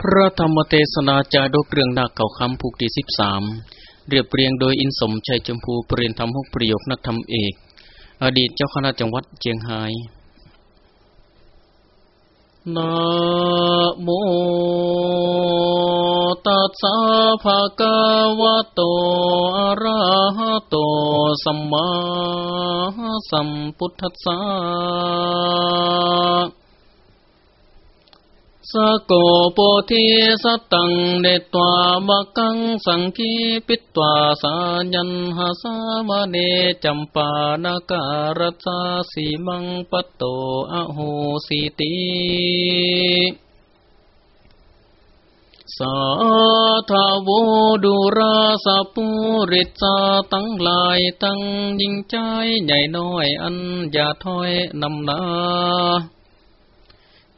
พระธรรมเทศนาจาดกเรื่องนาคเก่าคำผูกที่สิบสามเรียบเรียงโดยอินสมชัยจมพูเปลี่ยนทำหกประโยคนักธรรมเอก อดีตเจ้าคณะจังหวัดเจียงไฮ้นะโมตัสสะภะคะวะโตอะระหะโตสัมมาสัมพุทธัสสะ สโกโปธิสตังเดตวามะกังสังคีปิตวาสายันหาสามเนจัมปานาการสาสีมังปโตอโหสิติสาธาวดุราสปุริตาตั้งลายตั้งยิ่งใจใหญ่น้อยอันอย่าถอยนำนา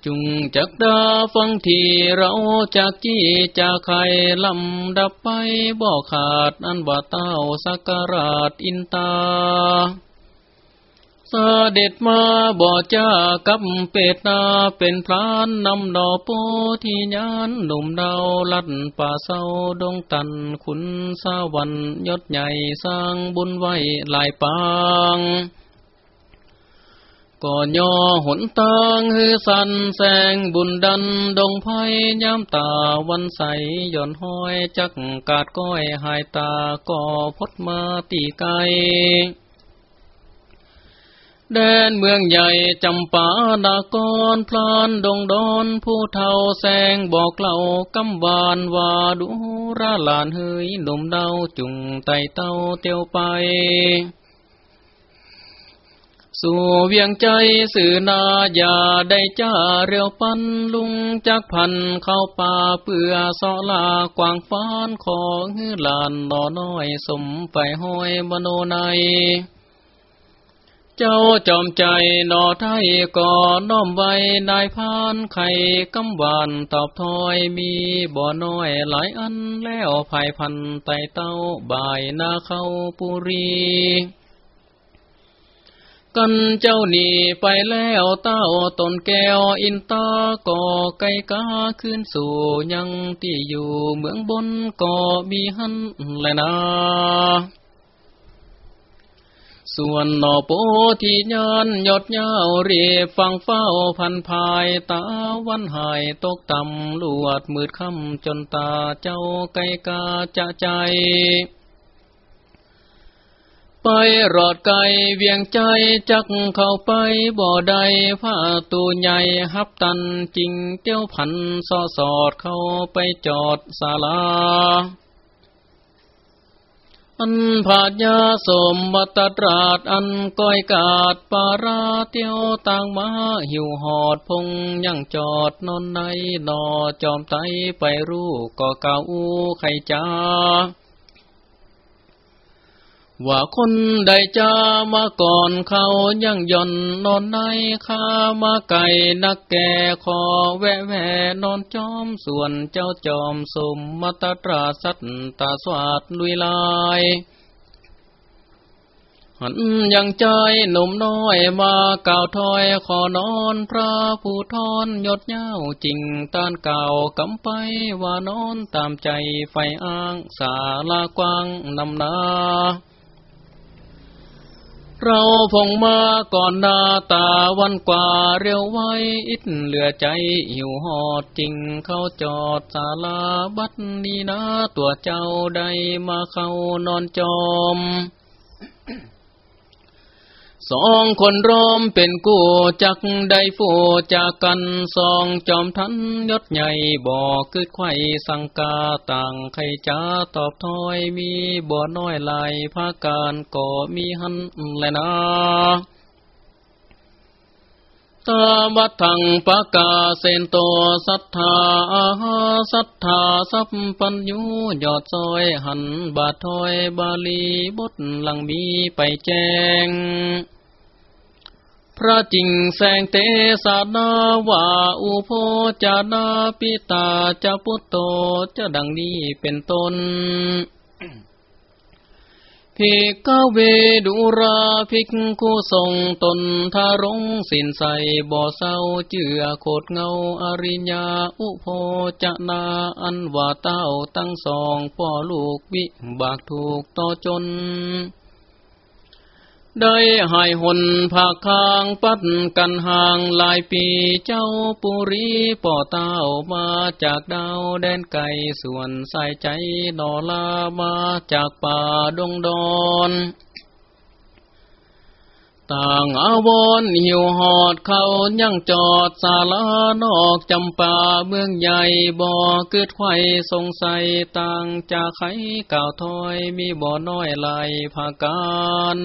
จุงจักดาฟังที่เราจากจี้จากไข่ลำดับไปบ่ขาดอันว่าเต้าสักการาดอินตาสเด็จมาบ่จ้ากับเป็ดนาเป็นพรานนำดอกโปที่ยานหนุ่มดาวลัดป่าเศร้าดงตันขุนสาวันยศใหญ่สร้างบุญไว้หลายปาง ก่อย่อหนตางฮือสันแสงบุญดันดงไพย้ำตาวันใสย่อนห้อยจักกาดก้อยหายตาก่อพดมาตีไกแดนเมืองใหญ่จำปาดากรพลานดงดอนผู้เท่าแสงบอกเล่ากำบานว่าดูราลานเฮยหนุ่มเดาจุงไตเต้าเตียวไป สู่เวียงใจสื่อนาอย่าได้จ้าเรียวปันลุงจักพันเข้าป่าเปื่อสอลากวางฟ้านของฮือลานนอน้อยสมไปห้อยมโนในเจ้าจอมใจนอไทยก่อน้อมไว้นายพานไข่กำบานตอบถอยมีบ่อน้อยหลายอันแล้วภายพันไตเต้าบ่ายนาเข้าปุรี กันเจ้าหนีไปแล้วเต้าตนแก้วอินตาก่อไก่กาขึ้นสู่ยังที่อยู่เมืองบนก่อมีหันแลยนาส่วนนอโปที่ยานยอดยาวเรียบฟังเฝ้าพันภายตาวันหายตกต่ำลวดมืดค่ำจนตาเจ้าไก่กาจะใจ ไปรอดไกลเวียงใจจักเข้าไปบ่อใดผ้าตูใหญ่ฮับตันจริงเตี้ยวพันสอสอดเข้าไปจอดศาลาอันผาดยาสมบัตตราดอันก้อยกาดปาราเตียวต่างมาหิวหอดพงยังจอดนอนในนอจอมไตไปรู้ก็เก่าไข่จ้า ว่าคนใดจะมาก่อนเขายังย่อนนอนในข้ามาไก่นักแก่คอแวะแวนอนจอมส่วนเจ้าจอมสมมตตราสัตตาสวัสดลุยลายหันยังใจหนุ่มน้อยมาก่าวถอยขอนอนพระผู้ทอนยดเย้าจริงต้านเก่ากำไปว่านอนตามใจไฟอ้างสาลากว้างนำนา เราพงมาก่อนนาตาวันกว่าเร็วไว้อิดเหลือใจหิวหอดจริงเข้าจอดศาลาบัดนี้นะ ตัวเจ้าได้มาเข้านอนจอม สองคนร้อมเป็นกู้จักได้ฟูจากกันสองจอมทันยศใหญ่บอกคืดไข่สังกาต่างใครจ้าตอบถอยมีบ่อน้อยลายภาการก็มีหันแลนะตาบัทังปะกาเซนโตสัทธาสัทธาสัพปัญญูยอดซอยหันบาทอยบาลีบทหลังมีไปแจ้ง พระจิงแสงเตสานาว่าอุโพจานาปิตาจะพุตโตจะดังนี้เป็นต้นภิกขเวดุราภิกขุทรงตนทารงสินใสบ่อเศร้าเจือโคดเงาอริญญาอุโพจนาอันว่าเต้าตั้งสองพ่อลูกวิบากถูกต่อจน ได้หายหนภาคางปัดกันห่างหลายปีเจ้าปุรีป่อเต้ามาจากดาวแดนไก่ส่วนใส่ใจดอลามาจากป่าดงดอนต่างอาวรหิวหอดเขายังจอดสาลานอกจำป่าเมืองใหญ่บ่อเกิดไข่สงสัยต่างจากไข่ก่าวถอยมีบ่อน้อยไหลภาการ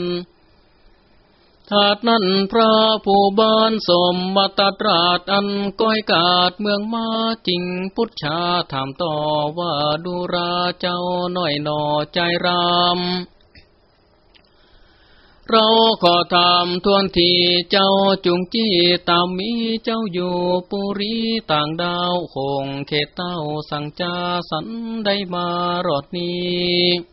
ถาดนั้นพระผู้บานสมมาตตราดอันก้อยกาดเมืองมาจริงพุทธชาถามต่อว่าดูราเจ้าหน้อยหนอใจรามเราขอถามทวนทีเจ้าจุงจี้ตามมีเจ้าอยู่ปุรีต่างดาวคงเขตเต้าสังจาสันได้มารอดนี้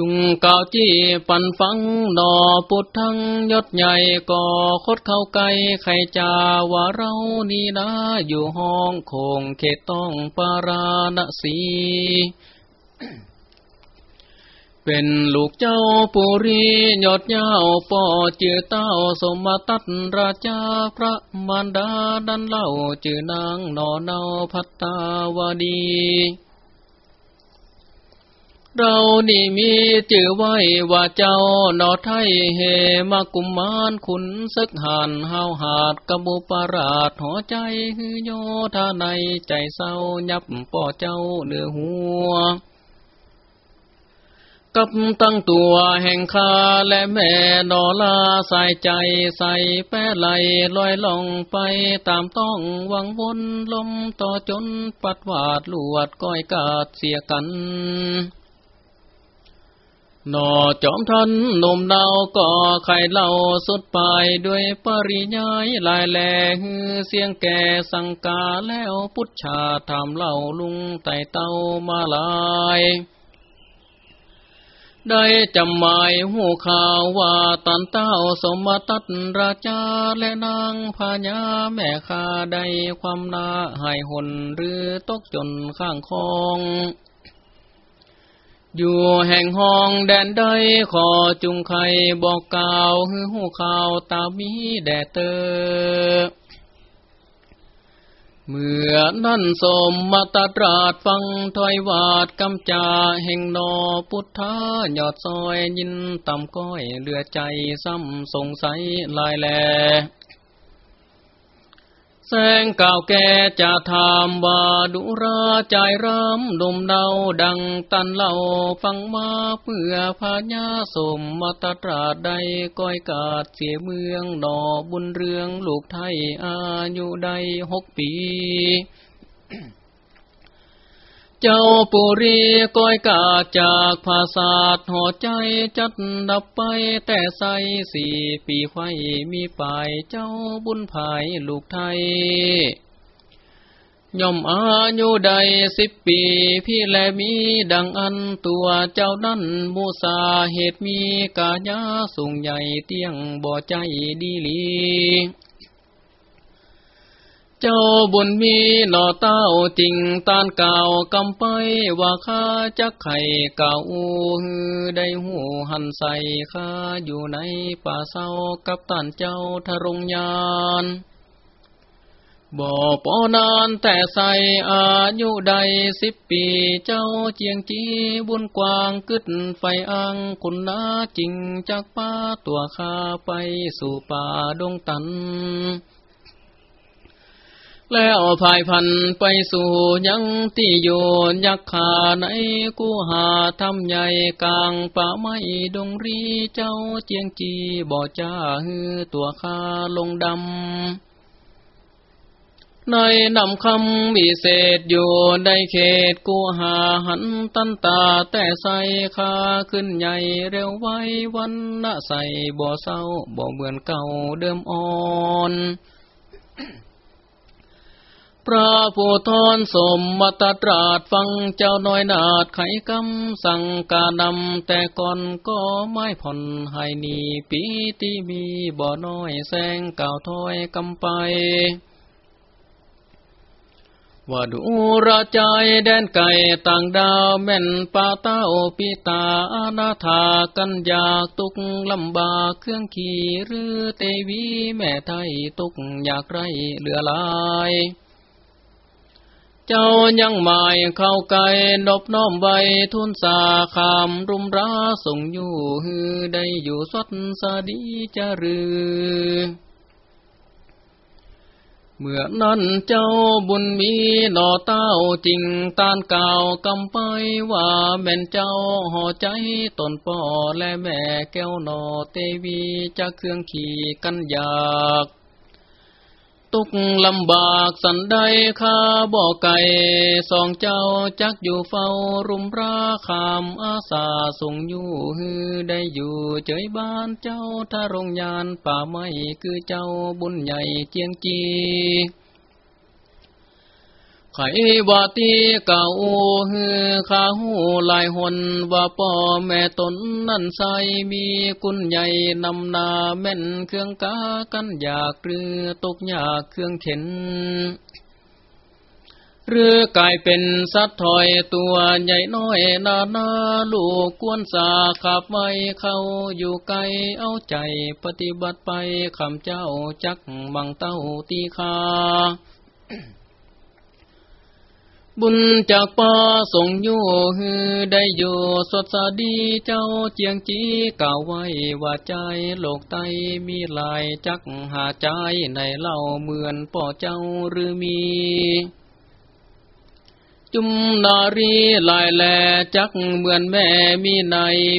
จุงเกาจี้ปันฟังนอปุดทั้งยศใหญ่ก่อคดเข้าไกลไขจาว่าเรานี่นะอยู่ห้องคงเขตต้องปาราณสีเป็นลูกเจ้าปุรียอดยาวป่อเจือเต้าสมมาตัดราชาพระมารดาดันเล่าจือนางนอเนาพัตตาวดี เรานี่มีจื่อไว้ว่าเจ้านอไทยเฮมากุมมานขุนซึกหันห้าวหาดกบุปราชหัวใจฮือโยธาในใจเศร้ายับป่อเจ้าเนื้อหัวกับตั้งตัวแห่งคาและแม่นอลาใส่ใจใส่แป้ไหลลอยล่องไปตามต้องวังวนลมต่อจนปัดวาดลวดก้อยกาดเสียกัน นอจอมทันหนุ่มดาวก่อไข่เล่าสุดปลายด้วยปริยายลายแหลฮือเสียงแก่สังกาแล้วพุทธาทำเล่าลุงไต่เต้ามาลายได้จำหมายหูข่าวว่าตันเต้าสมตัดราชาและนางพญาแม่คาได้ความนาหายหนหรือตกจนข้างคอง อยู่แห่งห้องแดนใดขอจุงไขบอกกล่าวฮือหูข่าวตามีแดดเตอเมื่อนั้นสมมาตตราดฟังถอยวาดกำจาแห่งนอพุทธายอดซอยยินต่ำก้อยเลือใจซ้ำสงสัยลายแหล แสงก่าวแก่จะถามว่าดุราใจรำดมเดาดังตันเล่าฟังมาเพื่อพาญาสมมาตตราใดก้อยกาดเสียเมืองดอบุญเรืองลูกไทยอายุใดหกปี เจ้าปุรีก้อยกาจากภาษาทหอใจจัดดับไปแต่ใสสี่ปีไฟมีปลายเจ้าบุญภายลูกไทยย่อมอายุใดสิบปี พี่แลมีดังอันตัวเจ้านั้นมูสาเหตุมีกาญาสูงใหญ่เตียงบ่อใจดีลี จ้าบุญมีหน่อเต้าจริงตานเก่ากำไปว่าข้าจักไข่เก่าฮือได้หูหันใส่ข้าอยู่ในป่าเศร้ากับตานเจ้าทรงยานบ่ปอนานแต่ใส่อายุใดสิบปีเจ้าเจียงจีบุญกวางกึดไฟอังคุณนาจริงจากป้าตัวข้าไปสู่ป่าดงตัน แล้วภายพันไปสู่ยังที่โยนยักขาในกูหาทำใหญ่กลางป่าไม้ดงรีเจ้าเจียงจีบ่จ้าฮือตัวข้าลงดำ ในนำคำวิเศษอยู่ในเขตกูหาหันตันตาแต่ใส่คาขึ้นใหญ่เร็วไว้วันละใส่บ่เศร้าบ่เหมือนเก่าเดิมอ่อน พระผู้ทอนสมมาตตราดฟังเจ้าน้อยนาดไขกำสั่งกานำแต่ก่อนก็ไม่ผ่อนให้นีปีที่มีบ่อน้อยแสงเก่าถอยกำไปว่าดูระใจแดนไก่ต่างดาวแม่นปาตาโอปิตาอานาถากันอยากตุกลำบากเครื่องขี่หรือเตวีแม่ไทยตุกอยากไรเหลือลาย เจ้ายังหมายเข้าไกลนบน้อมไวทุนสาขามรุมราส่งอยู่ฮือได้อยู่สดสดีจะรือเมื่อนั้นเจ้าบุญมีหนอเต้าจริงตานเก่ากำไปว่าแม่นเจ้าห่อใจตนป่อและแม่แก้วหนอเตวีจะเครื่องขี่กันอยาก ตุกลำบากสันใดข้าบ่อไก่สองเจ้าจักอยู่เฝ้ารุมราคามอาสาส่งอยู่ฮือได้อยู่เจยบ้านเจ้าถ้ารงยานป่าไม้คือเจ้าบุญใหญ่เจียงจี ไขวาตีเก่าฮือข้าหูลายหนว่าป่อแม่ตนนั่นใสมีกุญใหญ่นำนาแม่นเครื่องกากันอยากเรือตกยากเครื่องเข็นเรือกลายเป็นสัตว์ถอยตัวใหญ่น้อยนานาลูกกวนสาขับไว้เข้าอยู่ไกลเอาใจปฏิบัติไปคำเจ้าจักบังเต้าตีคา บุญจากป่าส่งอยู่ฮือได้อยู่สดสดีเจ้าเจียงจีกล่าวไว้ว่าใจโลกไตมีลายจักหาใจในเล่าเหมือนป่อเจ้าหรือมี จุมนารีลายแลจักเหมือนแม่มีใน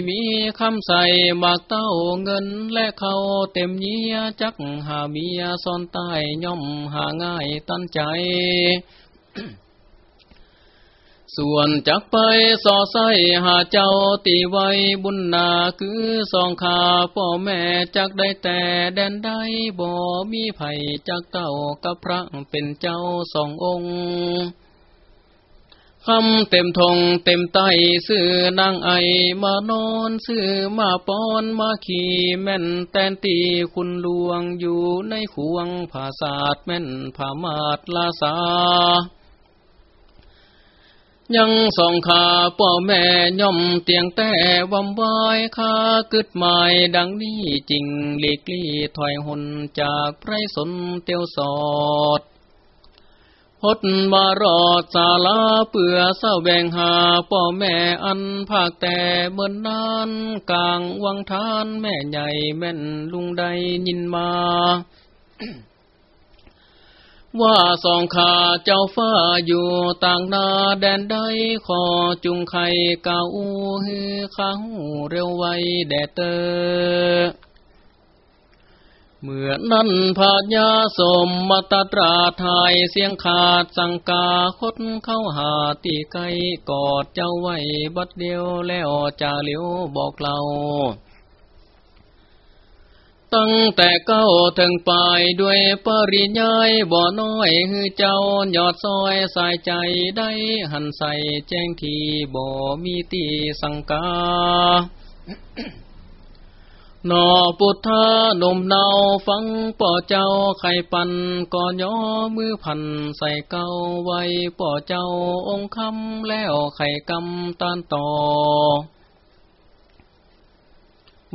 มีคำใส่มากเต้าเงินและเขาเต็มเยียจักหาเมียซ่อนใต้ย่อมหาง่ายตั้นใจ ส่วนจักไปสอไสหาเจ้าตีไว้บุญนาคือสองขาพ่อแม่จักได้แต่แดนได้บ่มีไผ่จักเต้ากับพระเป็นเจ้าสององค์คำเต็มทงเต็มไตซื้อนางไอมานอนซื้อมาปอนมาขี่แม่นแตนตีคุณลวงอยู่ในขวงภาษาดแม่นผามาดลาสา ยังสองขาป่อแม่ย่อมเตียงแต่วำวายขากึดหมายดังนี้จริงหลีกลี่ถอยหนจากไพรสนเตียวสอดพดมารอดสาลาเปื่อเศร้าแบงหาป่อแม่อันภาคแต่เมื่อนนานกลางวังทานแม่ใหญ่แม่นลุงใดยินมา ว่าสองขาเจ้าฟ้าอยู่ต่างนาแดนใดขอจุงไข่เก่าฮือข้าเร็วไวแดดเตอเมื่อนั้นพาญาสมมาตตราทายเสียงขาดสังกาคดเข้าหาตีไกกอดเจ้าไว้บัดเดียวแล้วจะเลี้ยวบอกเรา ตั้งแต่เก้าถึงปลายด้วยปริยายบ่อน้อยฮือเจ้ายอดซอยสายใจได้หันใส่แจ้งทีบ่มีตีสังกานอปุถธานมเนาฟังป่อเจ้าไข่ปันก่อนย่อมือพันใส่เก้าไว้ป่อเจ้าองค์คำแล้วไข่กำตานต่อ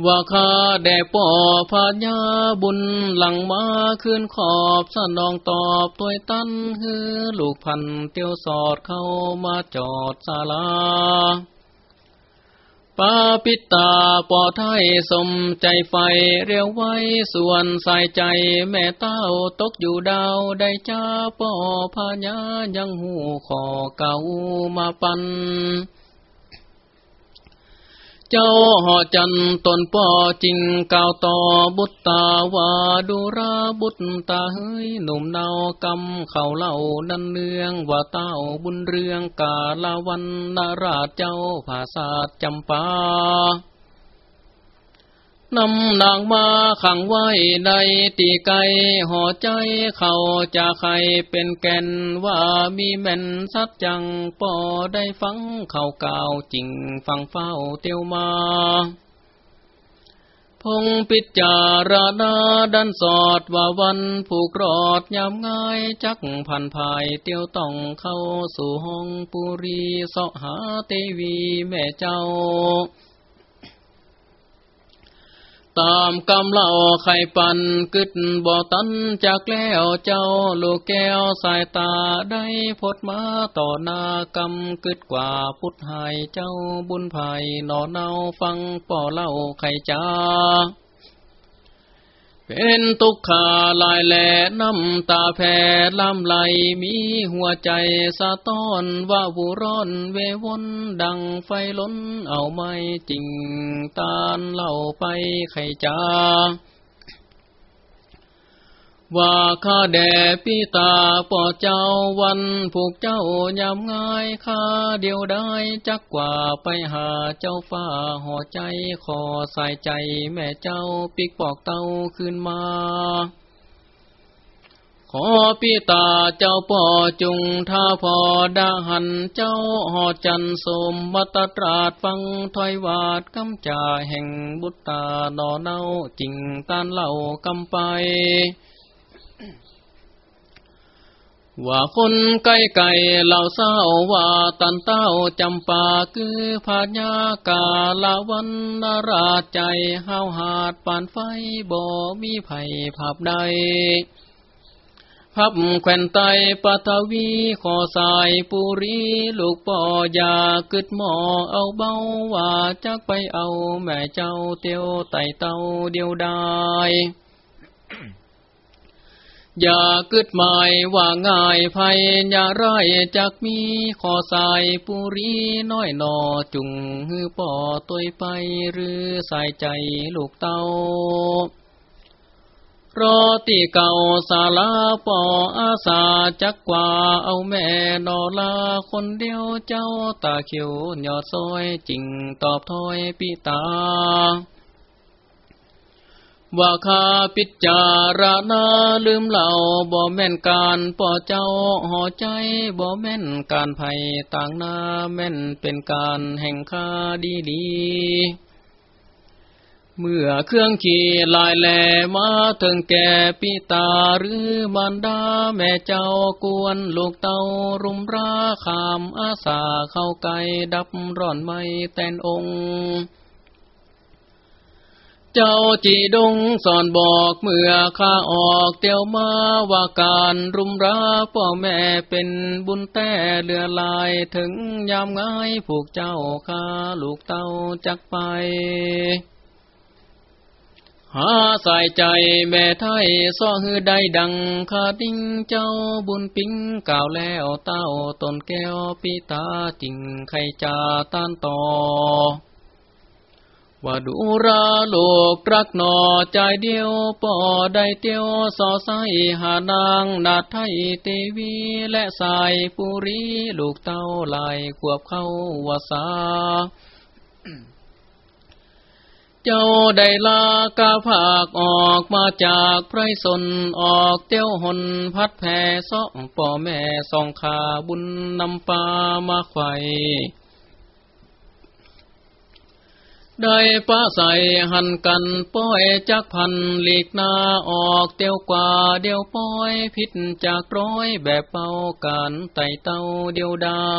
ว่าข้าแด่ป่อพาญาบุญหลังมาขึ้นขอบสนองตอบตัวตันฮือลูกพันเตียวสอดเข้ามาจอดศาลาปาปิตาปอไทยสมใจไฟเรียวไว้ส่วนสายใจแม่เต้าตกอยู่ดาวได้จ้าปอพาญายังหูขอเก่ามาปัน เจ้าหอจันตนป่อจริงกาวต่อบุตตาวาดูราบุตตาเฮ้ยหนุ่มเนากำเข่าเล่านันเนืองว่าเต้าบุญเรืองกาลาวันนาราชเจ้าภาษาจำปา นำนางมาขังไว้ในตีไกห่อใจเขาจะใครเป็นแก่นว่ามีแม่นสัดจังปอได้ฟังเขาวก่าวจริงฟังเฝ้าเตียวมาพงปิจารณาดันสอดว่าวันผูกรอดยามง่ายจักพันภายเตียวต้องเข้าสู่ห้องปุรีสหาเตวีแม่เจ้า ตามกำเล่าไข่ปันกึดบ่อตันจากแล้วเจ้าลูกแก้วสายตาได้พดมาต่อหน้ากำกึดกว่าพุทธหายเจ้าบุญภัยหนอเนาฟังป่อเล่าไข่จ้า เป็นตุกขาลายแหล่น้ำตาแผ่ลำไหลมีหัวใจสะต้อนว่าบุร้อนเววนดังไฟล้นเอาไม่จริงตานเล่าไปไขจ้า ว่าข้าแด่พี่ตาป่อเจ้าวันผูกเจ้ายามง่ายข้าเดียวได้จักกว่าไปหาเจ้าฟ้าห่อใจขอใส่ใจแม่เจ้าปิกปอกเต้าขึ้นมาขอพี่ตาเจ้าป่อจุงท่าพอดาหันเจ้าหอจันสมมัตตราดฟังถอยวาดกำจ่าแห่งบุตตานอเน่าจริงตานเล่ากำไป ว่าคนไก่ไก่เหล่าเศร้าว่าตันเต้าจำปาคือพาญากาลาวันนาราใจห้าวหาดปานไฟบ่มีไผ่ผับใดพับแขวนไตปฐวีขอสายปุรีลูกป่อยากึดหมอเอาเบาว่าจักไปเอาแม่เจ้าเตียวไตเต้าเดียวได้ อย่ากึดหมายว่าง่ายภัยอย่าไรจักมีขอสายปุรีน้อยนอจุงฮือป่อตัวไปหรือใส่ใจลูกเต้ารอตีเก่าสาลาปออาสาจักกว่าเอาแม่นอลาคนเดียวเจ้าตาเขียวหยอดซอยจริงตอบถ้อยปีตา ว่าคาปิจารณาลืมเหล่าบ่แม่นการป่อเจ้าห่อใจบ่แม่นการไผ่ต่างนาแม่นเป็นการแห่งคาดีดีเมื่อเครื่องขี่ลายแหลมาถึงแก่ปิตาหรือมันดาแม่เจ้ากวนลูกเต้ารุมราขามอาสาเข้าไกดับร้อนไม่แตนองค์ เจ้าจีดงสอนบอกเมื่อข้าออกเตียวมาว่าการรุมราพ่อแม่เป็นบุญแต่เลือลายถึงยามง่ายผูกเจ้าข้าลูกเต้าจักไปหาใส่ใจแม่ไทยซ้อฮือได้ดังคาดิ้งเจ้าบุญปิ้งกล่าวแล้วเต้าตนแก้วปีตาจริงใครจะต้านต่อ ว่าดูราโลกรักหนอใจเดียวป่อได้เตียวสอไซหานางนาไทยเตวีและสายปุรีลูกเต้าลายขวบเข้าวาสาเจ้าได้ลากาภาคออกมาจากไพรสนออกเตี้ยวหนพัดแผ่ซอกป่อแม่สองขาบุญนำปามาไข่ ได้ป้าใส่หันกันป้อยจักพันหลีกนาออกเตียวกว่าเดียวป้อยพิษจากร้อยแบบเป่ากันไต่เต้าเดียวได้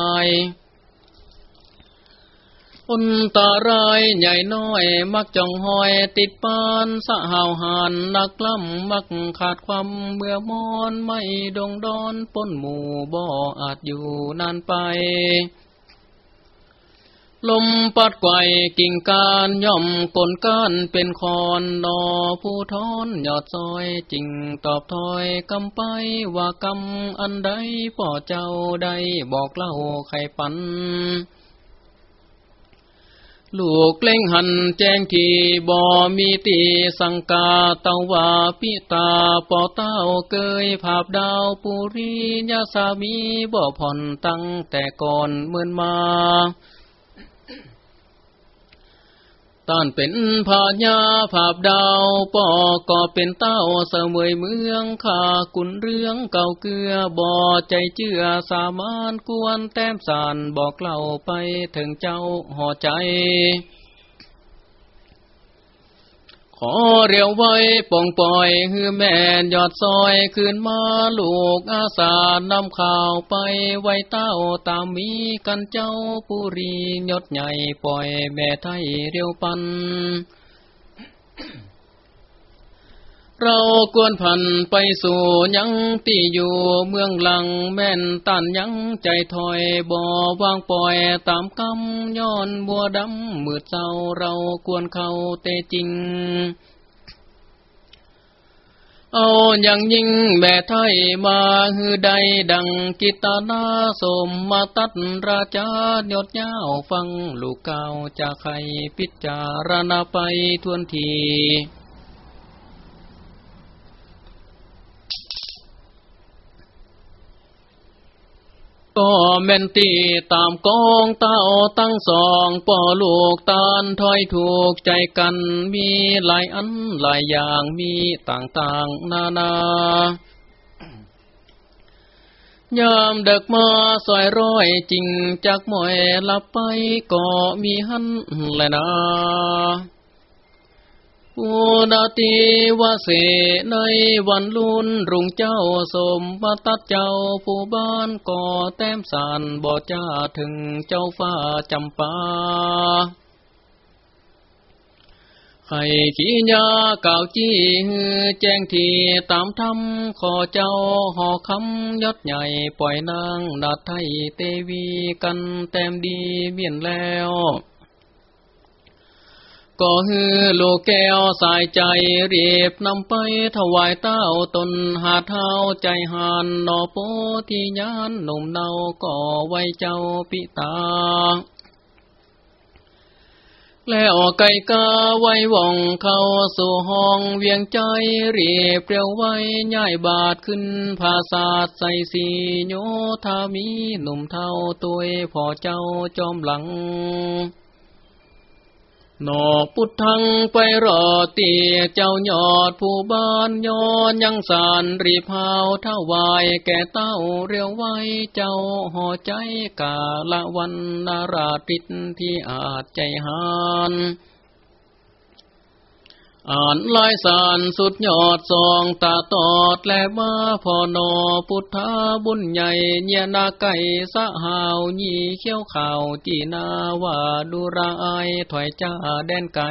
อุนตารายใหญ่น้อยมักจ้องหอยติดปานสะหาวหันนักล้ำมักขาดความเบื่อมอนไม่ดงดอนป้นหมู่บ่ออาจอยู่นานไป ลมปัดไกวกิ่งการย่อมกลก้านเป็นคอนนอผู้ทอนยอดซอยจริงตอบถอยกำไปว่ากำอันใดป่อเจ้าได้บอกเล่าไขปัน ลูกเล่งหันแจ้งทีบ่มีตีสังกาเตาว่าพิตาปอเต้าเกยภาพดาวปุรียาสามีบ่ผ่อนตั้งแต่ก่อนเมื่อนมา ต้านเป็นผาญาผาบดาวปอก็เป็นเต้าเสมยเมืองข้ากุนเรื่องเก่าเกลือบ่อใจเจือสามานกวนแต้มสานบอกเล่าไปถึงเจ้าห่อใจ ขอเรียวไว้ป่องปล่อยฮือแม่ยอดซอยคืนมาลูกอาสานำข่าวไปไว้เต้าตามมีกันเจ้าปุรียศใหญ่ปล่อยแม่ไทยเรียวปัน เรากวนพันไปสู่ยังตีอยู่เมืองหลังแม่นตันยังใจถอยบ่วางปล่อยตามกำย้อนบัวดำมืดเจ้าเรากวนเขาเตจริง เอาอย่างยิ่งแม่ไทยมาฮือใดดังกิตานาสมมาตัดราชายดยาวฟังลูกเก่าจะใครพิจารณาไปทวนที ก็แม่นตีตามกองเต้าตั้งสองป่อลูกตานถอยถูกใจกัน มีหลายอันหลายอย่างมีต่างๆ นานา ยามเด็กมาสอยร้อยจริงจากหมอยลับไปก็มีหันแลยนา อุนาติวาเสในวันลุนรุ่งเจ้าสมมาตัดเจ้าผู้บ้านก่อแต้มสารบ่จ้าถึงเจ้าฟ้าจำปาไข่ขี้ยาเก่าจี้ฮือแจ้งทีตามธรรมขอเจ้าหอคำยศใหญ่ปล่อยนางนาไทยเตวีกันแต้มดีเมียนแล้ว ก็ฮือลูกแก้วสายใจเรียบนำไปถวายเต้าตนหาเท้าใจหานนอโปที่ยานหนุ่มเนาก่อไว้เจ้าปิตา แล้วไก่กาไว้ว่องเข้าสู่ห้องเวียงใจเรียบเปรียวไว้ย่ายบาทขึ้นภาษาใส่สีโยธามีหนุ่มเท่าตัวพ่อเจ้าจอมหลัง นอพุทธังไปรอเตียเจ้ายอดผู้บ้านยอนยังสารรีพาวเท่าวายแก่เต้าเรียวไว้เจ้าห่อใจกาละวันนาราติดที่อาจใจหาน อ่านลายสารสุดยอดสองตาตอดและมาพอนอพุทธาบุญใหญ่เนียนาไก่สะหาวยีเขี้ยวข่าวจีนาว่าดูราไอถอยจ้าแดนไก่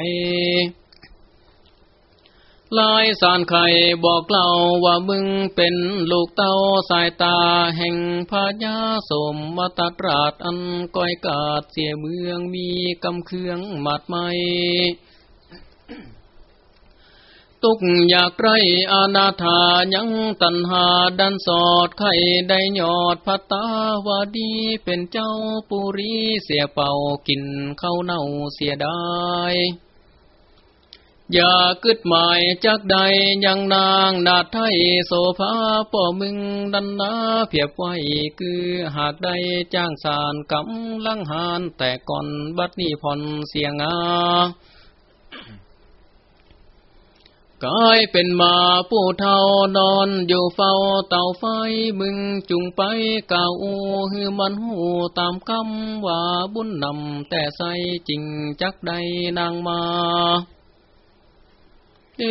ลายสารไข่บอกเล่าว่ามึงเป็นลูกเต้าสายตาแห่งพญาสมมาตตราดอันก้อยกาดเสียเมืองมีกำเครื่องหมัดไม่ ตุกอยากไรอาณาถายังตันหาดันสอดไข่ได้ยอดพัตาวาดีเป็นเจ้าปุรีเสียเป่ากินเข้าเน่าเสียได้อย่ากึดหมายจากใดยังนางนาไทยโสภาป่อมึงดันนาเพียบไว้คือหากได้จ้างสารกำลังหานแต่ก่อนบัดนี้ผ่อนเสียงา กายเป็นมาผู้เท่านอนอยู่เฝ้าเต่าไฟมึงจุงไปเก่าฮือมันหูตามคำว่าบุญนำแต่ใสจริงจักใดนางมาเท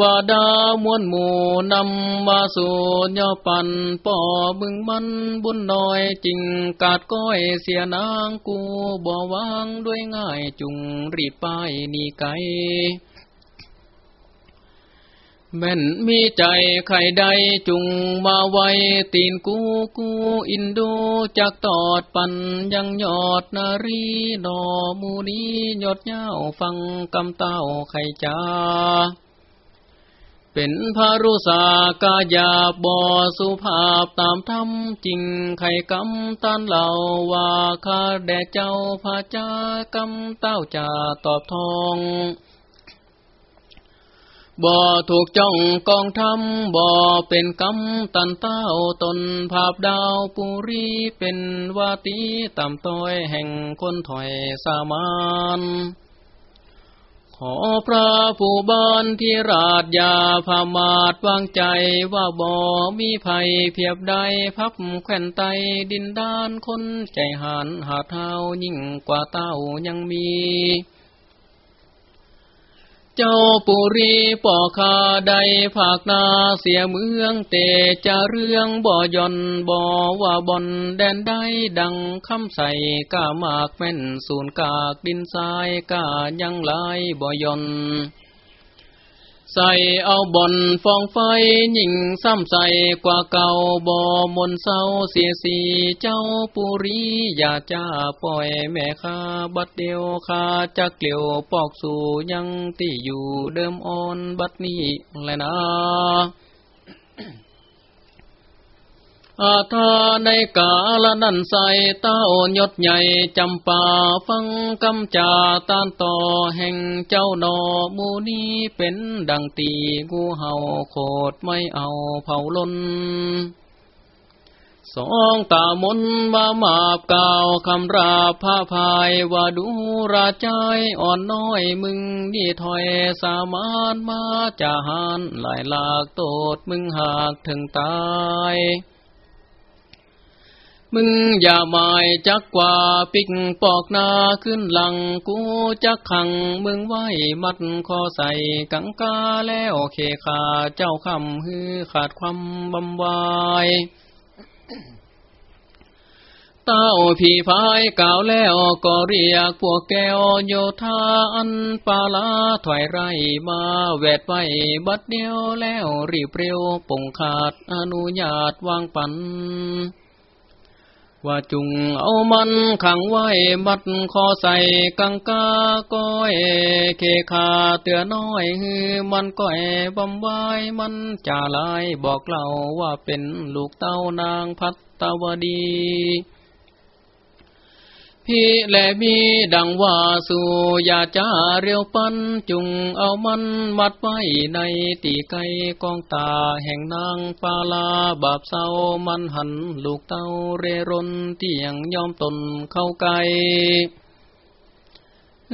วดามวลหมู่นำมาสู่ยอปันป่อมึงมันบุญน้อยจริงกาดก้อยเสียนางกูบ่วางด้วยง่ายจุงรีบไปนี่ไก แม่นมีใจใครใดจุงมาไว้ตีนกูกูอินดูจากตอดปันยังยอดนารีดอมูนียอดเย้าฟังกำเต้าไข่จ้าเป็นพารุสากายาบอสุภาพตามธรรมจริงไข่กำตันเหล่าว่าข้าแด่เจ้าพาจากำเต้าจ่าตอบทอง บ่ถูกจ้องกองทำบ่เป็นกำตันเต้าตนภาพดาวปุรีเป็นวาตีต่ำต้อยแห่งคนถอยสามานขอพระผู้บานที่ราชยาพามาดวางใจว่าบ่มีภัยเพียบใดพับแขวนไตดินด้านคนใจหันหาเท้ายิ่งกว่าเต้ายังมี เจ้าปุรีป่อคาใดภาคนาเสียเมืองเตจะเรื่องบ่ย่อนบ่ว่าบอนแดนได้ดังคำใส่กามากแม่นสูนกากดินทรายกายังลายบ่ย่อน ใส่เอาบ่อนฟองไฟยิ่งซ้ำใส่กว่าเก่าบ่มนเศร้าเสียสีเจ้าปุรีอย่าจ้าปล่อยแม่ข้าบัดเดียวข้าจะเกลียวปอกสู่ยังที่อยู่เดิมอ่อนบัดนี้แลยนะ อาทาในกาละนันใสเต้ายศใหญ่จำป่าฟังกำจาตานต่อแห่งเจ้านอมูนี้เป็นดังตีกูเห่าโคดไม่เอาเผาล้นสองตามนมามาบกล่าวคำราผ้าพายว่าดูราใจอ่อนน้อยมึงนี่ถอยสามารถมาจะหานหลายหลากโตดมึงหากถึงตาย มึงอย่าหมายจักกว่าปิกปอกนาขึ้นหลัง กูจักขังมึงไว้มัดคอใส่กังกาแล้วเคขาเจ้าคำฮือขาดความบำวายเต้าผีพายกล่าวแล้วก็เรียกพวกแก้วโยธาอันปาลาถอยไรมาแวดไว้บัดเดียวแล้วรีบเร็วป่งขาดอนุญาตวางปัน ว่าจุงเอามันขังไว้มัดคอใส่กังกาก้อยเคขาเตือน้อยฮือมันก้อยบำวายมันจ่าลายบอกเล่าว่าเป็นลูกเต้านางพัตตวดี พี่แลมีดังว่าสู่อย่าจ้าเรียวปันจุงเอามันมัดไว้ในตีไกกองตาแห่งนางปาลาบาปเศร้ามันหันลูกเต้าเรรนเที่ยงยอมตนเข้าไกล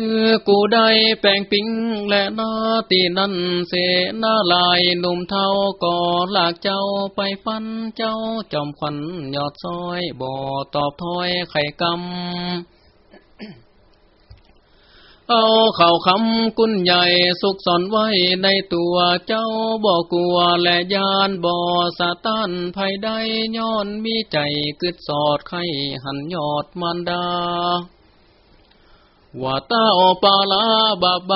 เออกูได้แปลงปิงและนาตีนั่นเสนาลายหนุ่มเท่าก่อลากเจ้าไปฟันเจ้าจอมขวัญยอดซอยบ่อตอบถอยไข่กำ เอาเข่าคำกุนใหญ่สุกสอนไว้ในตัวเจ้าบ่กลัวและยานบ่อสะต้านภัยใดย้อนมีใจกึดสอดไข่หันยอดมันดา ว่าตาอปาลาบาใบ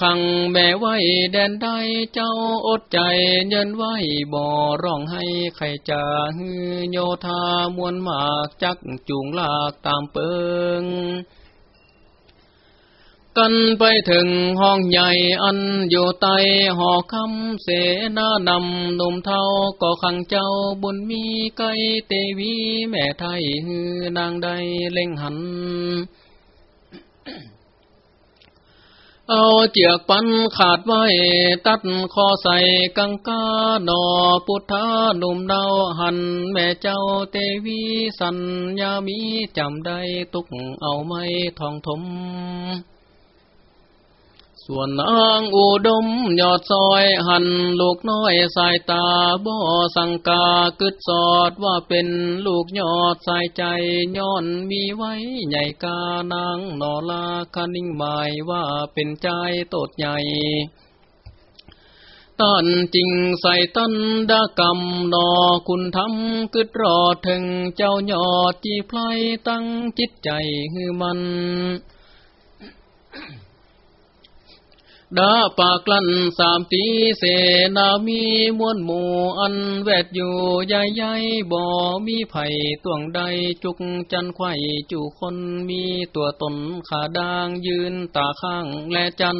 ขังแม่ไว้แดนใดเจ้าอดใจเยินไว้บ่อร้องให้ใครจะฮือโยธามวลมากจักจูงลากตามเปิง กันไปถึงห้องใหญ่อันอยู่ใต้หอคำเสนานำนมเทาก็ขังเจ้าบุญมีไกเตวีแม่ไทยฮือนางใดเล่งหัน เอาเจียกปันขาดไว้ ตัดคอใส่กังกาหนอพุทธาหนุ่มเดาหัน แม่เจ้าเตวีสัญญามีจำได้ตุกเอาไม้ทองทม ส่วนนางอุดมยอดซอยหันลูกน้อยสายตาบ่สังกากึดสอดว่าเป็นลูกยอดสายใจย้อนมีไว้ใหญ่กานางนอลาคนิ่งหมายว่าเป็นใจโตดใหญ่ตันจริงใส่ตันดากรรมนอคุณทำกึดรอถึงเจ้ายอดจีไพลตั้งจิตใจฮือมัน ดาปากลั่นสามตีเสนามีมวลหมู่อันแวดอยู่ใหญ่ใหญ่บ่ มีไผ่ตวงใดจุกจันไข่จูคนมีตัวตนขาดางยืนตาข้างและจัน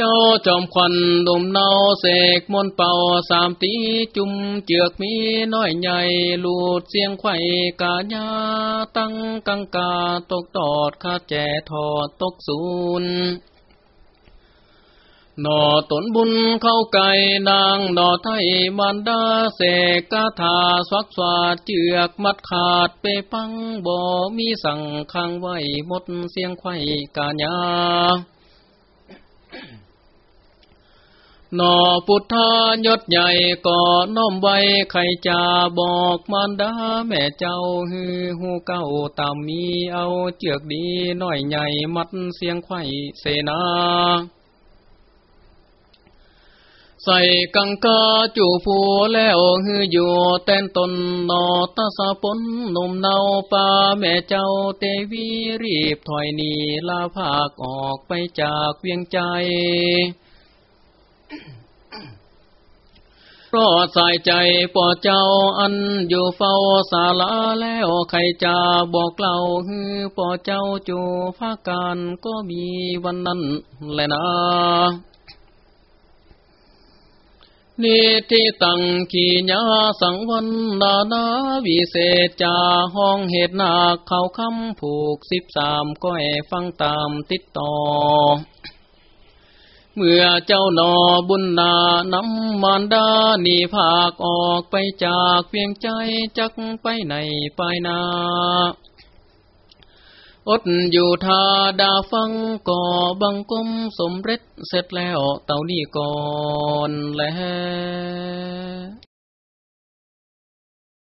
เจ้าจอมควันลมเนาเสกมนเป่าสามตีจุ่มเจือกมีน้อยใหญ่ลูดเสียงไข่กาญาตั้งกังกาตกตอดคาแจทอดตกศูนย์หนอตนบุญเข้าไก่นางหนอไทยมันดาเสกกาถาสวักสวาดเจือกมัดขาดเปปังบ่ มีสั่งข้างไว้หมดเสียงไข่กาญา นอพุทธายศใหญ่ก่อน้อมไว้ใครจะบอกมารดาแม่เจ้าฮือหูเก้าตามมีเอาเจือกดีน้อยใหญ่มัดเสียงไข่เสนาใส่กังกาจูผูแล้วฮืออยู่แต้นตนนอตาสะปนหนุ่มเนาป่าแม่เจ้าเตวีรีบถอยหนีลาภาคออกไปจากเวียงใจ เพราะใส่ใจป่อเจ้าอันอยู่เฝ้าศาลาแล้วใครจะบอกเล่าฮือป่อเจ้าจูภาการก็มีวันนั้นแหละนะนิทิตังขีญาสังวันนานาวิเศษจาห้องเหตุนาเขาคำผูกสิบสามก็ให้ฟังตามติดต่อ เมื่อเจ้าหนอบุญนานำมารดาหนีภาคออกไปจากเพียงใจจักไปในปลายนาอดอยู่ทาดาฟังก่อบังกมสมเร็จเสร็จแล้วเต่านี่ก่อนแล้ว